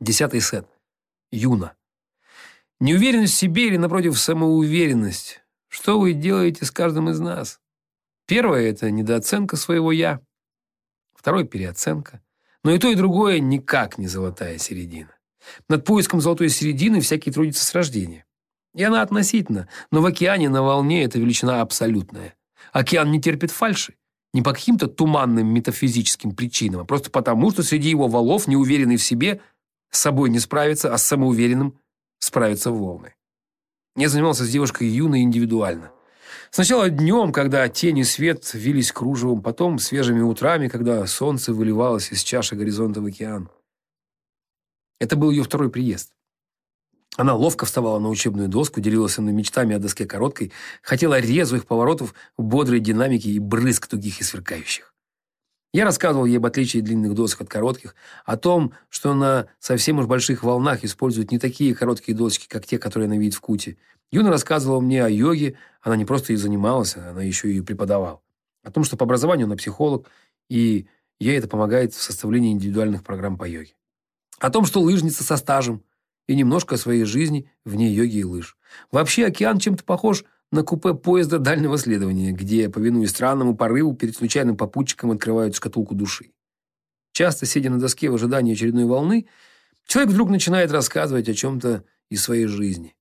Десятый сет. Юна. Неуверенность в себе или, напротив, самоуверенность. Что вы делаете с каждым из нас? Первое – это недооценка своего «я». Второе – переоценка. Но и то, и другое никак не золотая середина. Над поиском золотой середины всякий трудится с рождения. И она относительно, но в океане на волне это величина абсолютная. Океан не терпит фальши. Не по каким-то туманным метафизическим причинам, а просто потому, что среди его валов, неуверенный в себе, с собой не справится, а с самоуверенным справятся волны. Я занимался с девушкой юной индивидуально. Сначала днем, когда тень и свет вились кружевом, потом свежими утрами, когда солнце выливалось из чаши горизонта в океан. Это был ее второй приезд. Она ловко вставала на учебную доску, делилась мной мечтами о доске короткой, хотела резвых поворотов, бодрой динамики и брызг тугих и сверкающих. Я рассказывал ей об отличии длинных досок от коротких, о том, что на совсем уж больших волнах используют не такие короткие досочки, как те, которые она видит в Куте. Юна рассказывала мне о йоге, она не просто и занималась, она еще и преподавала. О том, что по образованию она психолог, и ей это помогает в составлении индивидуальных программ по йоге. О том, что лыжница со стажем, и немножко о своей жизни вне йоги и лыж. Вообще океан чем-то похож на купе поезда дальнего следования, где, повинуясь странному порыву, перед случайным попутчиком открывают шкатулку души. Часто, сидя на доске в ожидании очередной волны, человек вдруг начинает рассказывать о чем-то из своей жизни.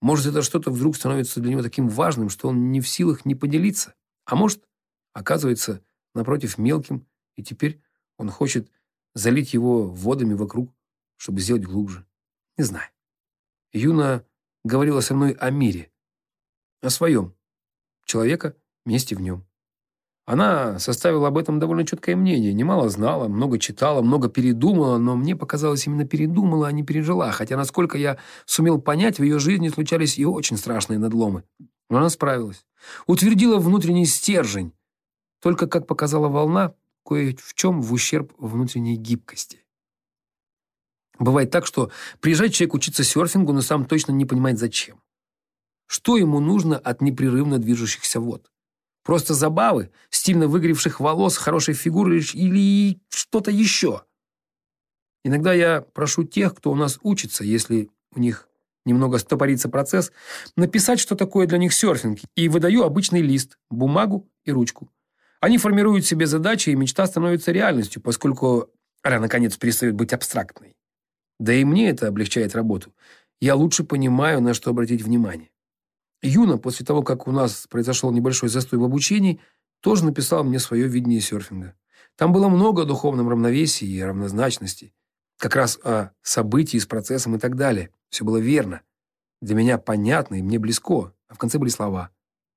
Может, это что-то вдруг становится для него таким важным, что он не в силах не поделиться. А может, оказывается, напротив, мелким, и теперь он хочет залить его водами вокруг, чтобы сделать глубже. Не знаю. Юна говорила со мной о мире, о своем, человека, месте в нем. Она составила об этом довольно четкое мнение, немало знала, много читала, много передумала, но мне показалось, именно передумала, а не пережила, хотя, насколько я сумел понять, в ее жизни случались и очень страшные надломы. Но она справилась. Утвердила внутренний стержень, только, как показала волна, кое в чем в ущерб внутренней гибкости. Бывает так, что приезжает человек учиться серфингу, но сам точно не понимает, зачем. Что ему нужно от непрерывно движущихся вод? Просто забавы, стильно выгоревших волос, хорошей фигуры или что-то еще? Иногда я прошу тех, кто у нас учится, если у них немного стопорится процесс, написать, что такое для них серфинг, и выдаю обычный лист, бумагу и ручку. Они формируют себе задачи, и мечта становится реальностью, поскольку она, наконец, перестает быть абстрактной. Да и мне это облегчает работу. Я лучше понимаю, на что обратить внимание. Юна, после того, как у нас произошел небольшой застой в обучении, тоже написал мне свое видение серфинга. Там было много о духовном равновесии и равнозначности. Как раз о событии с процессом и так далее. Все было верно. Для меня понятно и мне близко. А в конце были слова.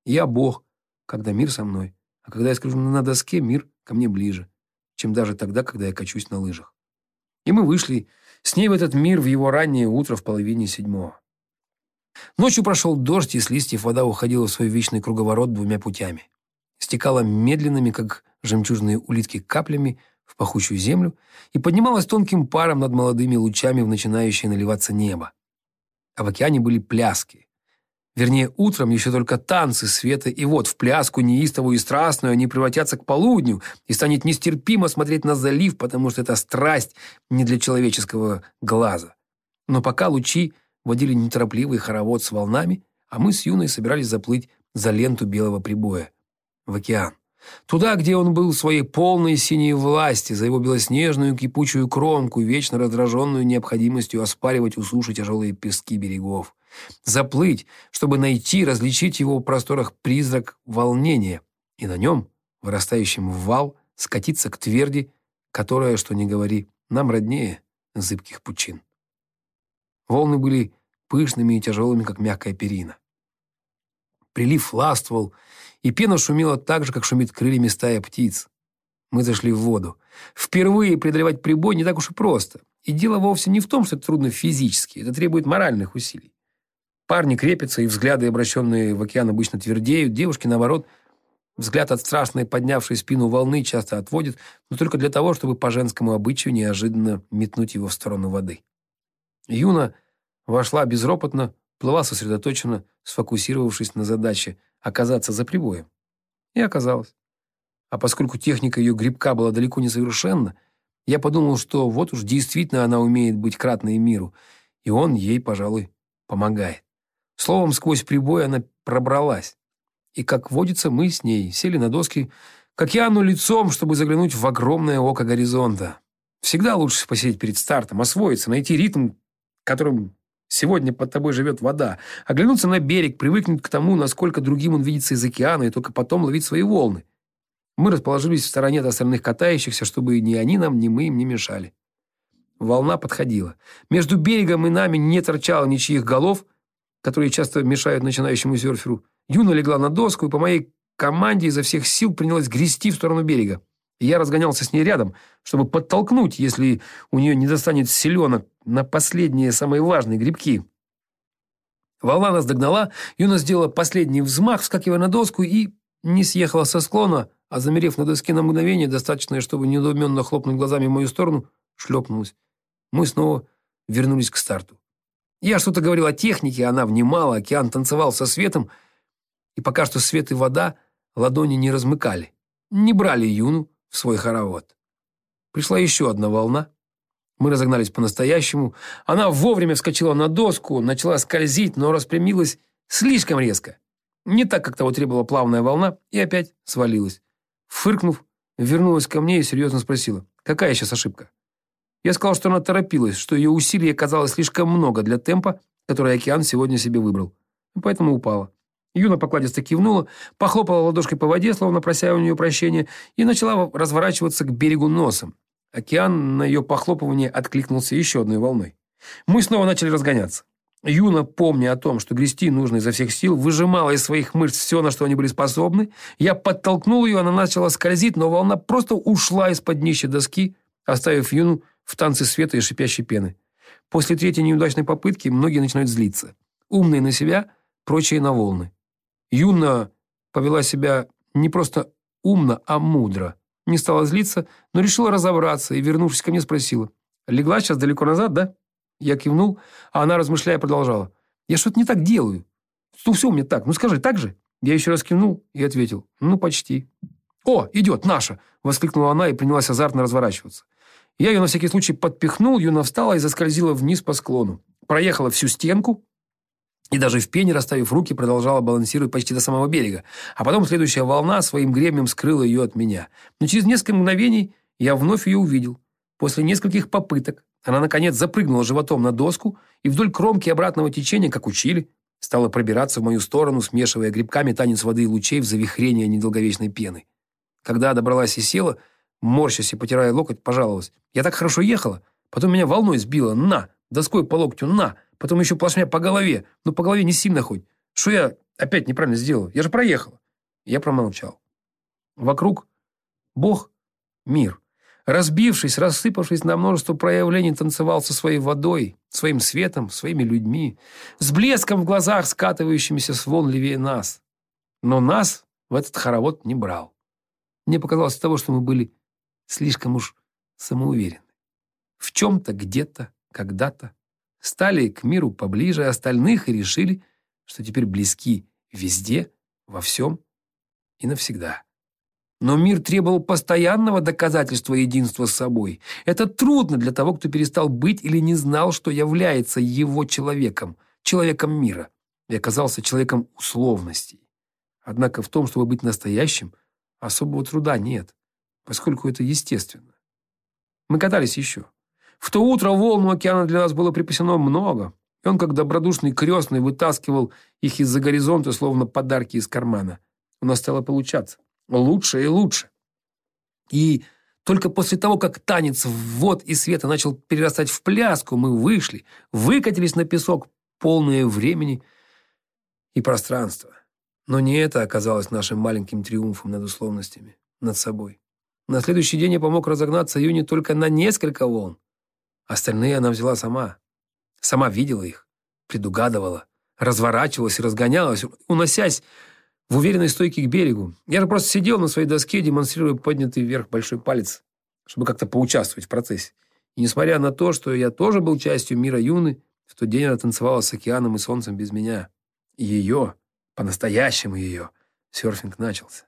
«Я Бог, когда мир со мной. А когда я скажу на доске, мир ко мне ближе, чем даже тогда, когда я качусь на лыжах». И мы вышли с ней в этот мир в его раннее утро в половине седьмого. Ночью прошел дождь, и с листьев вода уходила в свой вечный круговорот двумя путями. Стекала медленными, как жемчужные улитки, каплями в пахучую землю и поднималась тонким паром над молодыми лучами в начинающее наливаться небо. А в океане были пляски. Вернее, утром еще только танцы света, и вот в пляску неистовую и страстную они превратятся к полудню, и станет нестерпимо смотреть на залив, потому что это страсть не для человеческого глаза. Но пока лучи водили неторопливый хоровод с волнами, а мы с Юной собирались заплыть за ленту белого прибоя в океан. Туда, где он был в своей полной синей власти, за его белоснежную кипучую кромку, вечно раздраженную необходимостью оспаривать у суши тяжелые пески берегов. Заплыть, чтобы найти, различить его в просторах призрак волнения, и на нем, вырастающим в вал, скатиться к тверди, которая, что ни говори, нам роднее зыбких пучин. Волны были пышными и тяжелыми, как мягкая перина. Прилив ластвовал, и пена шумела так же, как шумит крыльями стая птиц. Мы зашли в воду. Впервые преодолевать прибой не так уж и просто. И дело вовсе не в том, что это трудно физически, это требует моральных усилий. Парни крепятся, и взгляды, обращенные в океан, обычно твердеют, девушки, наоборот, взгляд от страшной поднявшей спину волны часто отводят, но только для того, чтобы по женскому обычаю неожиданно метнуть его в сторону воды. Юна вошла безропотно, плыла сосредоточенно, сфокусировавшись на задаче оказаться за прибоем. И оказалась. А поскольку техника ее грибка была далеко не совершенна, Я подумал, что вот уж действительно она умеет быть кратной миру, и он ей, пожалуй, помогает. Словом, сквозь прибой она пробралась. И, как водится, мы с ней сели на доски к океану лицом, чтобы заглянуть в огромное око горизонта. Всегда лучше посидеть перед стартом, освоиться, найти ритм, которым сегодня под тобой живет вода, оглянуться на берег, привыкнуть к тому, насколько другим он видится из океана, и только потом ловить свои волны. Мы расположились в стороне от остальных катающихся, чтобы ни они нам, ни мы им не мешали. Волна подходила. Между берегом и нами не торчало ничьих голов, которые часто мешают начинающему серферу. Юна легла на доску и по моей команде изо всех сил принялась грести в сторону берега. Я разгонялся с ней рядом, чтобы подтолкнуть, если у нее не достанет селенок на последние самые важные грибки. Волна нас догнала, Юна сделала последний взмах, вскакивая на доску, и не съехала со склона, а, замерев на доске на мгновение, достаточное, чтобы недоуменно хлопнуть глазами в мою сторону, шлепнулась. Мы снова вернулись к старту. Я что-то говорил о технике, она внимала, океан танцевал со светом, и пока что свет и вода ладони не размыкали, не брали Юну в свой хоровод. Пришла еще одна волна. Мы разогнались по-настоящему. Она вовремя вскочила на доску, начала скользить, но распрямилась слишком резко. Не так, как того требовала плавная волна, и опять свалилась. Фыркнув, вернулась ко мне и серьезно спросила, какая сейчас ошибка? Я сказал, что она торопилась, что ее усилий оказалось слишком много для темпа, который океан сегодня себе выбрал. Поэтому упала. Юна покладисто кивнула, похлопала ладошкой по воде, словно прося у нее прощения, и начала разворачиваться к берегу носом. Океан на ее похлопывание откликнулся еще одной волной. Мы снова начали разгоняться. Юна, помня о том, что грести нужно изо всех сил, выжимала из своих мышц все, на что они были способны. Я подтолкнул ее, она начала скользить, но волна просто ушла из-под днища доски, оставив Юну в танце света и шипящей пены. После третьей неудачной попытки многие начинают злиться. Умные на себя, прочие на волны. Юна повела себя не просто умно, а мудро. Не стала злиться, но решила разобраться и, вернувшись ко мне, спросила. «Легла сейчас далеко назад, да?» Я кивнул, а она, размышляя, продолжала. «Я что-то не так делаю. Ну все у меня так. Ну скажи, так же?» Я еще раз кивнул и ответил. «Ну, почти». «О, идет, наша!» – воскликнула она и принялась азартно разворачиваться. Я ее на всякий случай подпихнул, Юна встала и заскользила вниз по склону. Проехала всю стенку и даже в пене, расставив руки, продолжала балансировать почти до самого берега. А потом следующая волна своим гребнем скрыла ее от меня. Но через несколько мгновений я вновь ее увидел. После нескольких попыток она, наконец, запрыгнула животом на доску и вдоль кромки обратного течения, как учили, стала пробираться в мою сторону, смешивая грибками танец воды и лучей в завихрение недолговечной пены. Когда добралась и села, морщась и потирая локоть, пожаловалась. «Я так хорошо ехала, потом меня волной сбило, на, доской по локтю, на, потом еще плашмя по голове, ну по голове не сильно хоть. Что я опять неправильно сделала? Я же проехала». Я промолчал. Вокруг Бог, мир разбившись, рассыпавшись на множество проявлений, танцевал со своей водой, своим светом, своими людьми, с блеском в глазах, скатывающимися с волн левее нас. Но нас в этот хоровод не брал. Мне показалось того, что мы были слишком уж самоуверены. В чем-то, где-то, когда-то стали к миру поближе остальных и решили, что теперь близки везде, во всем и навсегда. Но мир требовал постоянного доказательства единства с собой. Это трудно для того, кто перестал быть или не знал, что является его человеком, человеком мира, и оказался человеком условностей. Однако в том, чтобы быть настоящим, особого труда нет, поскольку это естественно. Мы катались еще. В то утро волну океана для нас было припасено много, и он, как добродушный крестный, вытаскивал их из-за горизонта, словно подарки из кармана. У нас стало получаться лучше и лучше. И только после того, как танец вод и света начал перерастать в пляску, мы вышли, выкатились на песок, полные времени и пространства. Но не это оказалось нашим маленьким триумфом над условностями, над собой. На следующий день я помог разогнаться Юне только на несколько волн. Остальные она взяла сама. Сама видела их, предугадывала, разворачивалась и разгонялась, уносясь в уверенной стойке к берегу. Я же просто сидел на своей доске, демонстрируя поднятый вверх большой палец, чтобы как-то поучаствовать в процессе. И несмотря на то, что я тоже был частью мира Юны, в тот день она танцевала с океаном и солнцем без меня. И ее, по-настоящему ее, серфинг начался.